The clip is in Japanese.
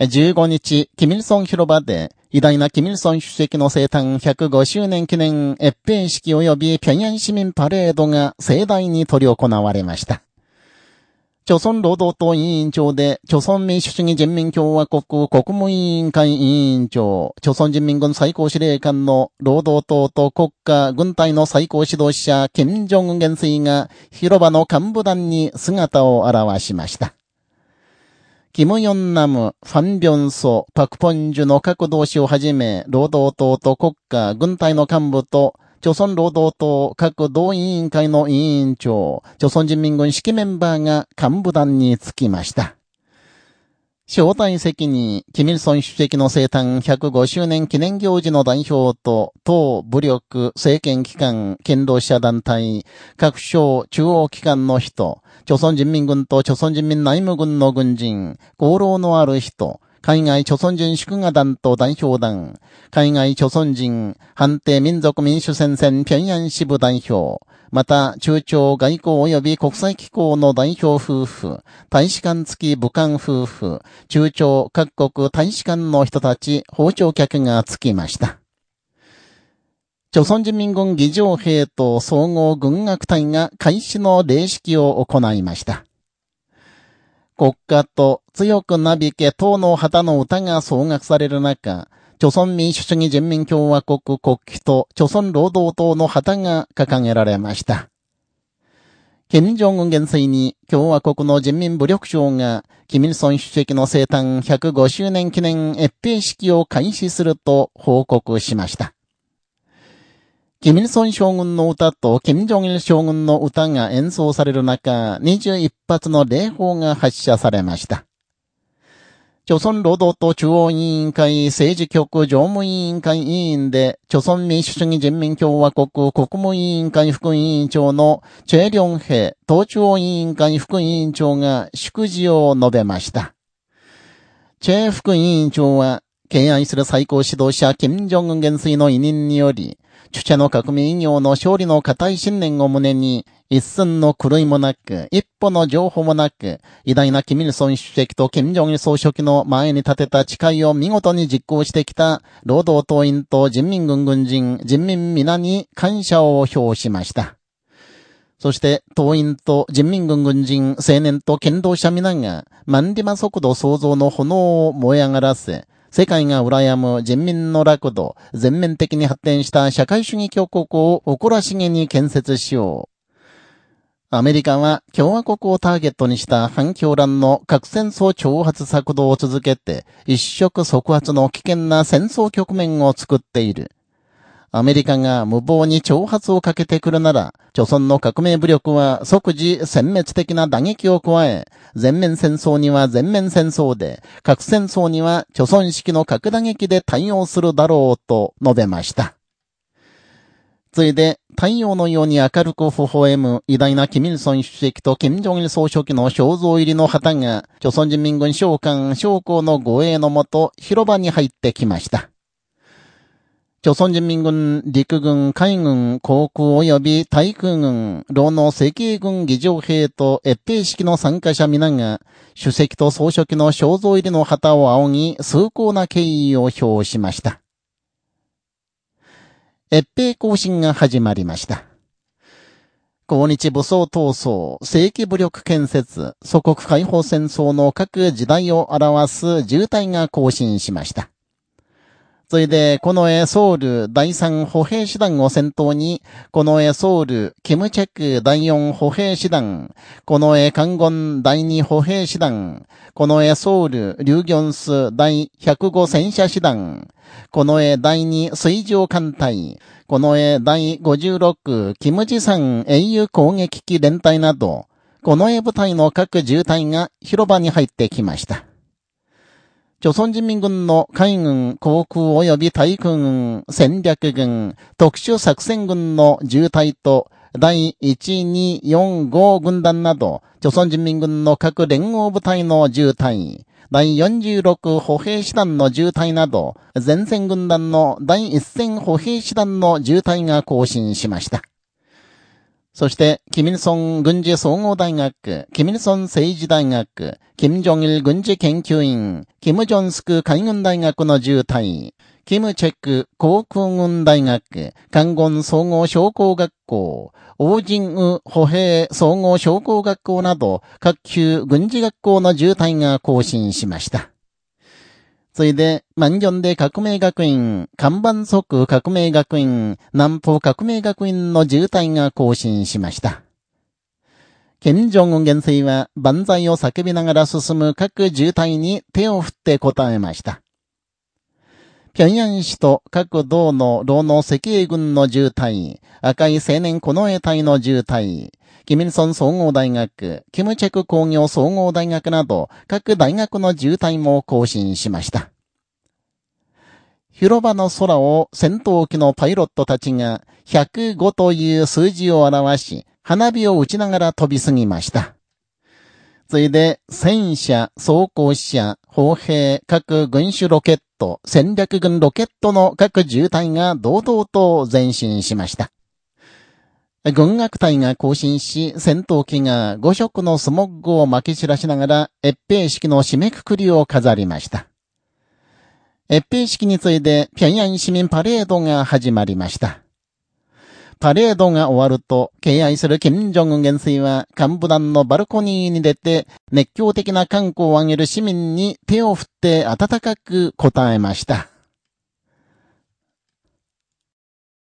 15日、キミルソン広場で、偉大なキミルソン主席の生誕105周年記念閲兵式及び平壌市民パレードが盛大に取り行われました。朝鮮労働党委員長で、朝鮮民主主義人民共和国国務委員会委員長、朝鮮人民軍最高司令官の労働党と国家軍隊の最高指導者、金正恩元帥が広場の幹部団に姿を現しました。キム・ヨンナム、ファン・ビョンソ、パク・ポンジュの各同志をはじめ、労働党と国家、軍隊の幹部と、朝鮮労働党各同委員会の委員長、朝鮮人民軍指揮メンバーが幹部団につきました。招待席に、キミルソン主席の生誕105周年記念行事の代表と、党、武力、政権機関、堅労者団体、各省、中央機関の人、朝鮮人民軍と朝鮮人民内務軍の軍人、功労のある人、海外朝鮮人祝賀団と代表団、海外朝鮮人、判定民族民主戦線平壌支部代表、また、中朝外交及び国際機構の代表夫婦、大使館付き武官夫婦、中朝各国大使館の人たち、包丁客がつきました。朝鮮人民軍議場兵と総合軍楽隊が開始の礼式を行いました。国家と強くなびけ党の旗の歌が総額される中、朝鮮民主主義人民共和国国旗と朝鮮労働党の旗が掲げられました。金正恩元帥に共和国の人民武力省が、キミルソン主席の生誕105周年記念閲兵式を開始すると報告しました。キミルソン将軍の歌とキム・ジ将軍の歌が演奏される中、21発の礼砲が発射されました。朝鮮労働党中央委員会政治局常務委員会委員で、朝鮮民主主義人民共和国国務委員会副委員長のチェ・リョンヘ党中央委員会副委員長が祝辞を述べました。チェ副委員長は、敬愛する最高指導者、金正恩元帥の委任により、著者の革命医業の勝利の固い信念を胸に、一寸の狂いもなく、一歩の情報もなく、偉大なキミルソン主席と金正日総書記の前に立てた誓いを見事に実行してきた、労働党員と人民軍軍人、人民皆に感謝を表しました。そして、党員と人民軍軍人、青年と剣道者皆が、万里馬速度創造の炎を燃え上がらせ、世界が羨む人民の楽土、全面的に発展した社会主義強国を誇らしげに建設しよう。アメリカは共和国をターゲットにした反響乱の核戦争挑発策動を続けて、一触即発の危険な戦争局面を作っている。アメリカが無謀に挑発をかけてくるなら、朝鮮の革命武力は即時殲滅的な打撃を加え、全面戦争には全面戦争で、核戦争には朝鮮式の核打撃で対応するだろうと述べました。ついで、太陽のように明るく微笑む偉大なキミルソン主席とキム・ジョンイル総書記の肖像入りの旗が、朝鮮人民軍将官将校の護衛のもと広場に入ってきました。朝鮮人民軍、陸軍、海軍、航空及び対空軍、労農赤衛軍議場兵と越兵式の参加者皆が、主席と総書記の肖像入りの旗を仰ぎ、崇高な敬意を表しました。越兵行進が始まりました。抗日武装闘争、正規武力建設、祖国解放戦争の各時代を表す渋滞が行進しました。それで、この絵ソウル第三歩兵師団を先頭に、この絵ソウル、キムチェク第四歩兵師団、この絵カンゴン第二歩兵師団、この絵ソウル、リュウギョンス第105戦車師団、この絵第二水上艦隊、この絵第56キムジサン英雄攻撃機連隊など、この絵部隊の各重隊が広場に入ってきました。朝鮮人民軍の海軍、航空及び対空軍、戦略軍、特殊作戦軍の重隊と、第1、2、4、5軍団など、朝鮮人民軍の各連合部隊の重隊、第46歩兵師団の重隊など、前線軍団の第一線歩兵師団の重隊が行進しました。そして、キミルソン軍事総合大学、キミルソン政治大学、キム・ジョンイル軍事研究院、キム・ジョンスク海軍大学の重体、キム・チェック航空軍大学、韓軍総合商工学校、王神ウ歩兵総合商工学校など、各級軍事学校の重体が更新しました。ついで、万ンで革命学院、看板即革命学院、南方革命学院の渋滞が更新しました。金正恩元帥は万歳を叫びながら進む各渋滞に手を振って答えました。平壌市と各道の労農赤衛軍の渋滞、赤い青年近衛隊の渋滞、キミルソン総合大学、キムチェク工業総合大学など、各大学の渋滞も更新しました。広場の空を戦闘機のパイロットたちが105という数字を表し、花火を打ちながら飛び過ぎました。ついで、戦車、装甲車、砲兵、各軍種ロケット、戦略軍ロケットの各渋滞が堂々と前進しました。軍楽隊が行進し、戦闘機が5色のスモッグを巻き散らしながら、越兵式の締めくくりを飾りました。越兵式について、平壌市民パレードが始まりました。パレードが終わると、敬愛する金正恩元帥は、幹部団のバルコニーに出て、熱狂的な観光を上げる市民に手を振って温かく応えました。